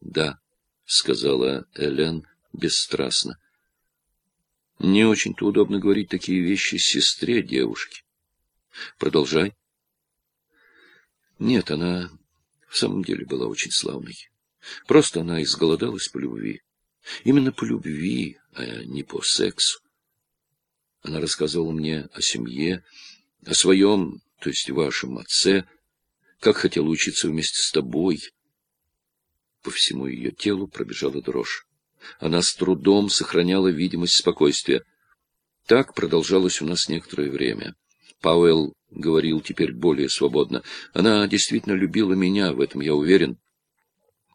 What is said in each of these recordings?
— Да, — сказала Элен бесстрастно. — Не очень-то удобно говорить такие вещи сестре девушки. — Продолжай. Нет, она в самом деле была очень славной. Просто она изголодалась по любви. Именно по любви, а не по сексу. Она рассказывала мне о семье, о своем, то есть вашем отце, как хотела учиться вместе с тобой. По всему ее телу пробежала дрожь. Она с трудом сохраняла видимость спокойствия. Так продолжалось у нас некоторое время. Пауэлл говорил теперь более свободно. Она действительно любила меня, в этом я уверен.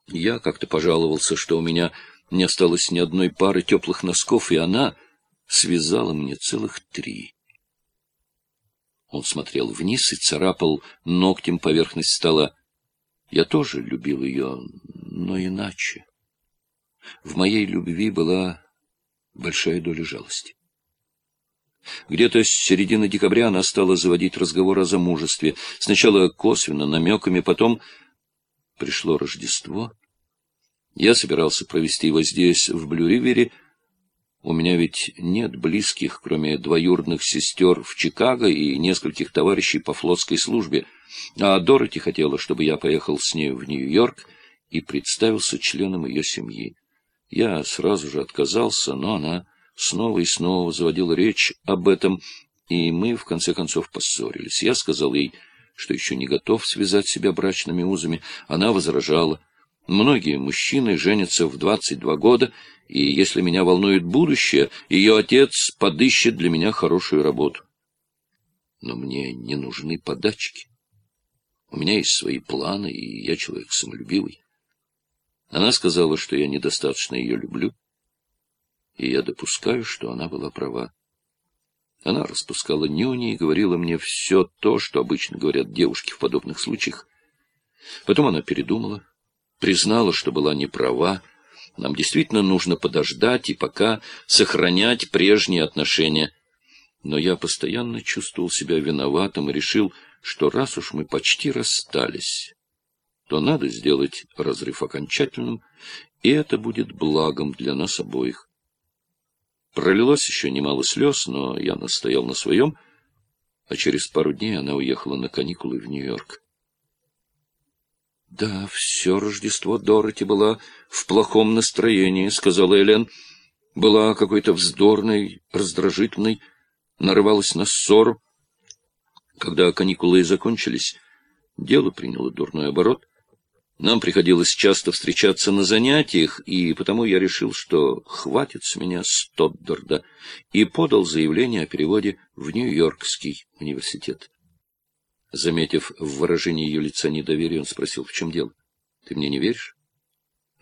Я как-то пожаловался, что у меня не осталось ни одной пары теплых носков, и она связала мне целых три. Он смотрел вниз и царапал ногтем поверхность стола. Я тоже любил ее, но иначе. В моей любви была большая доля жалости. Где-то с середины декабря она стала заводить разговор о замужестве. Сначала косвенно, намеками, потом пришло Рождество. Я собирался провести его здесь, в Блю-Ривере. У меня ведь нет близких, кроме двоюродных сестер в Чикаго и нескольких товарищей по флотской службе. А Дороти хотела, чтобы я поехал с ней в Нью-Йорк и представился членом ее семьи. Я сразу же отказался, но она снова и снова заводила речь об этом, и мы, в конце концов, поссорились. Я сказал ей, что еще не готов связать себя брачными узами. Она возражала. Многие мужчины женятся в 22 года, и если меня волнует будущее, ее отец подыщет для меня хорошую работу. Но мне не нужны подачки. У меня есть свои планы, и я человек самолюбивый. Она сказала, что я недостаточно ее люблю, и я допускаю, что она была права. Она распускала нюни и говорила мне все то, что обычно говорят девушки в подобных случаях. Потом она передумала, признала, что была неправа. Нам действительно нужно подождать и пока сохранять прежние отношения. Но я постоянно чувствовал себя виноватым и решил, что раз уж мы почти расстались, то надо сделать разрыв окончательным, и это будет благом для нас обоих. Пролилось еще немало слез, но я настоял на своем, а через пару дней она уехала на каникулы в Нью-Йорк. — Да, все Рождество Дороти была в плохом настроении, — сказала Элен. Была какой-то вздорной, раздражительной, нарывалась на ссору. Когда каникулы закончились, дело приняло дурной оборот — нам приходилось часто встречаться на занятиях, и потому я решил, что хватит с меня Стоддарда, и подал заявление о переводе в Нью-Йоркский университет. Заметив в выражении ее лица недоверие, он спросил, в чем дело? Ты мне не веришь?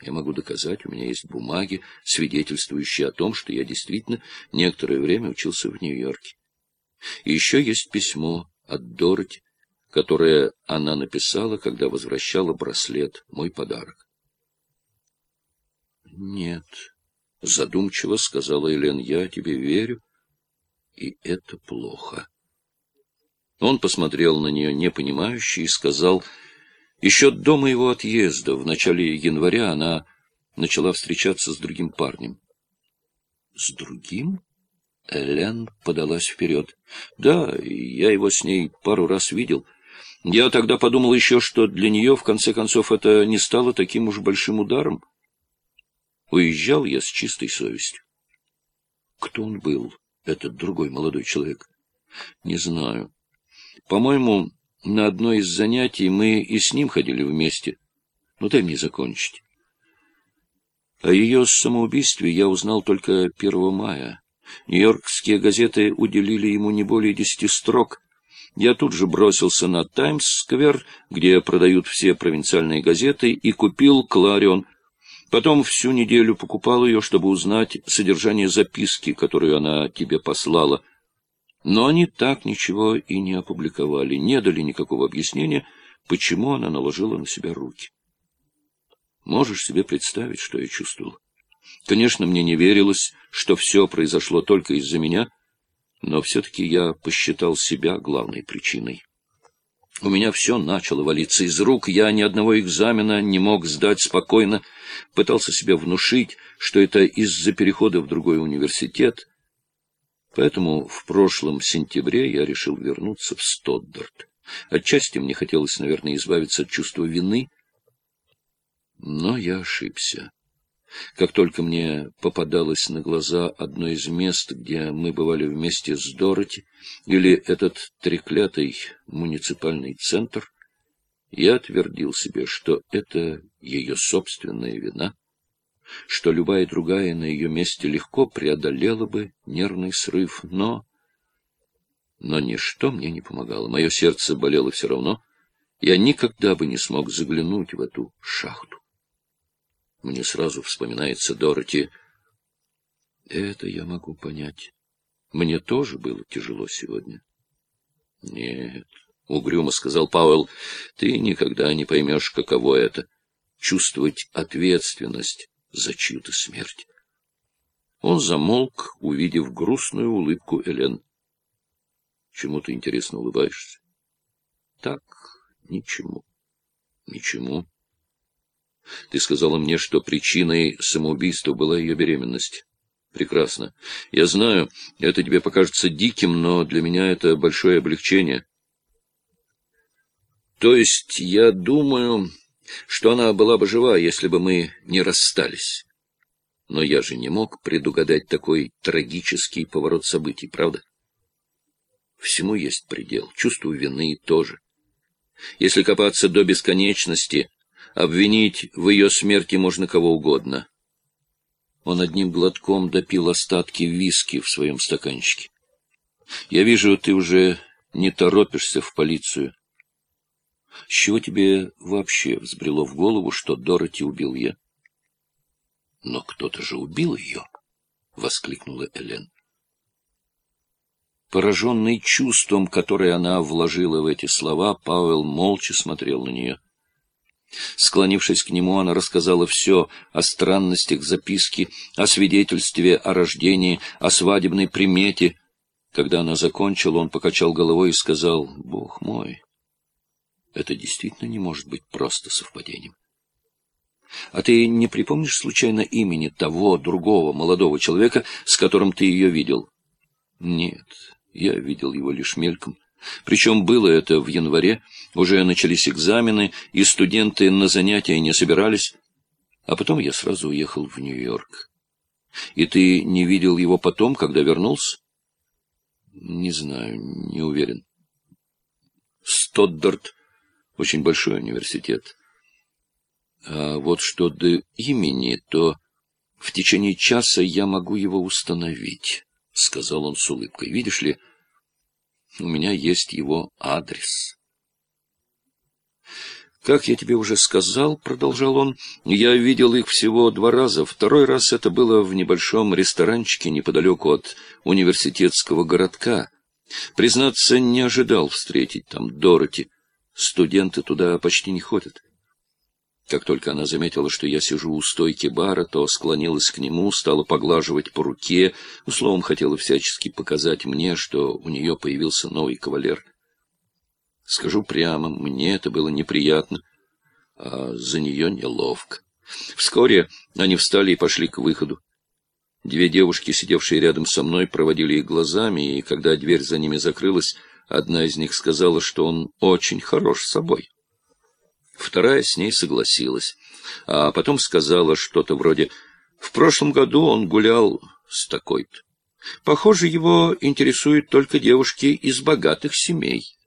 Я могу доказать, у меня есть бумаги, свидетельствующие о том, что я действительно некоторое время учился в Нью-Йорке. И еще есть письмо от Дороти, которое она написала, когда возвращала браслет, мой подарок. — Нет, — задумчиво сказала Елен, — я тебе верю, и это плохо. Он посмотрел на нее непонимающе и сказал, еще до моего отъезда, в начале января, она начала встречаться с другим парнем. — С другим? Элен подалась вперед. — Да, я его с ней пару раз видел. Я тогда подумал еще, что для нее, в конце концов, это не стало таким уж большим ударом. Уезжал я с чистой совестью. Кто он был, этот другой молодой человек? Не знаю. По-моему, на одно из занятий мы и с ним ходили вместе. Ну, дай мне закончить. О ее самоубийстве я узнал только 1 мая. Нью-Йоркские газеты уделили ему не более десяти строк, я тут же бросился на Таймс-сквер, где продают все провинциальные газеты, и купил «Кларион». Потом всю неделю покупал ее, чтобы узнать содержание записки, которую она тебе послала. Но они так ничего и не опубликовали, не дали никакого объяснения, почему она наложила на себя руки. Можешь себе представить, что я чувствовал? Конечно, мне не верилось, что все произошло только из-за меня — но все-таки я посчитал себя главной причиной. У меня все начало валиться из рук, я ни одного экзамена не мог сдать спокойно, пытался себе внушить, что это из-за перехода в другой университет. Поэтому в прошлом сентябре я решил вернуться в Стоддарт. Отчасти мне хотелось, наверное, избавиться от чувства вины, но я ошибся. Как только мне попадалось на глаза одно из мест, где мы бывали вместе с Дороти, или этот треклятый муниципальный центр, я твердил себе, что это ее собственная вина, что любая другая на ее месте легко преодолела бы нервный срыв, но... Но ничто мне не помогало, мое сердце болело все равно, я никогда бы не смог заглянуть в эту шахту. Мне сразу вспоминается Дороти. Это я могу понять. Мне тоже было тяжело сегодня. Нет, — угрюмо сказал Пауэлл, — ты никогда не поймешь, каково это — чувствовать ответственность за чью-то смерть. Он замолк, увидев грустную улыбку Элен. — Чему ты интересно улыбаешься? — Так, ничему. — Ничему. Ты сказала мне, что причиной самоубийства была ее беременность. Прекрасно. Я знаю, это тебе покажется диким, но для меня это большое облегчение. То есть я думаю, что она была бы жива, если бы мы не расстались. Но я же не мог предугадать такой трагический поворот событий, правда? Всему есть предел, чувству вины тоже. Если копаться до бесконечности, Обвинить в ее смерти можно кого угодно. Он одним глотком допил остатки виски в своем стаканчике. Я вижу, ты уже не торопишься в полицию. С чего тебе вообще взбрело в голову, что Дороти убил я? Но кто-то же убил ее, — воскликнула Элен. Пораженный чувством, которое она вложила в эти слова, Пауэлл молча смотрел на нее. Склонившись к нему, она рассказала все о странностях записки, о свидетельстве о рождении, о свадебной примете. Когда она закончила, он покачал головой и сказал, «Бог мой, это действительно не может быть просто совпадением. А ты не припомнишь случайно имени того другого молодого человека, с которым ты ее видел?» «Нет, я видел его лишь мельком. Причем было это в январе, уже начались экзамены, и студенты на занятия не собирались. А потом я сразу уехал в Нью-Йорк. И ты не видел его потом, когда вернулся? Не знаю, не уверен. Стоддарт — очень большой университет. А вот что до имени, то в течение часа я могу его установить, — сказал он с улыбкой. Видишь ли, — у меня есть его адрес. «Как я тебе уже сказал, — продолжал он, — я видел их всего два раза. Второй раз это было в небольшом ресторанчике неподалеку от университетского городка. Признаться, не ожидал встретить там Дороти. Студенты туда почти не ходят. Как только она заметила, что я сижу у стойки бара, то склонилась к нему, стала поглаживать по руке, условом хотела всячески показать мне, что у нее появился новый кавалер. Скажу прямо, мне это было неприятно, а за нее неловко. Вскоре они встали и пошли к выходу. Две девушки, сидевшие рядом со мной, проводили их глазами, и когда дверь за ними закрылась, одна из них сказала, что он очень хорош собой. Вторая с ней согласилась, а потом сказала что-то вроде «В прошлом году он гулял с такой-то. Похоже, его интересуют только девушки из богатых семей».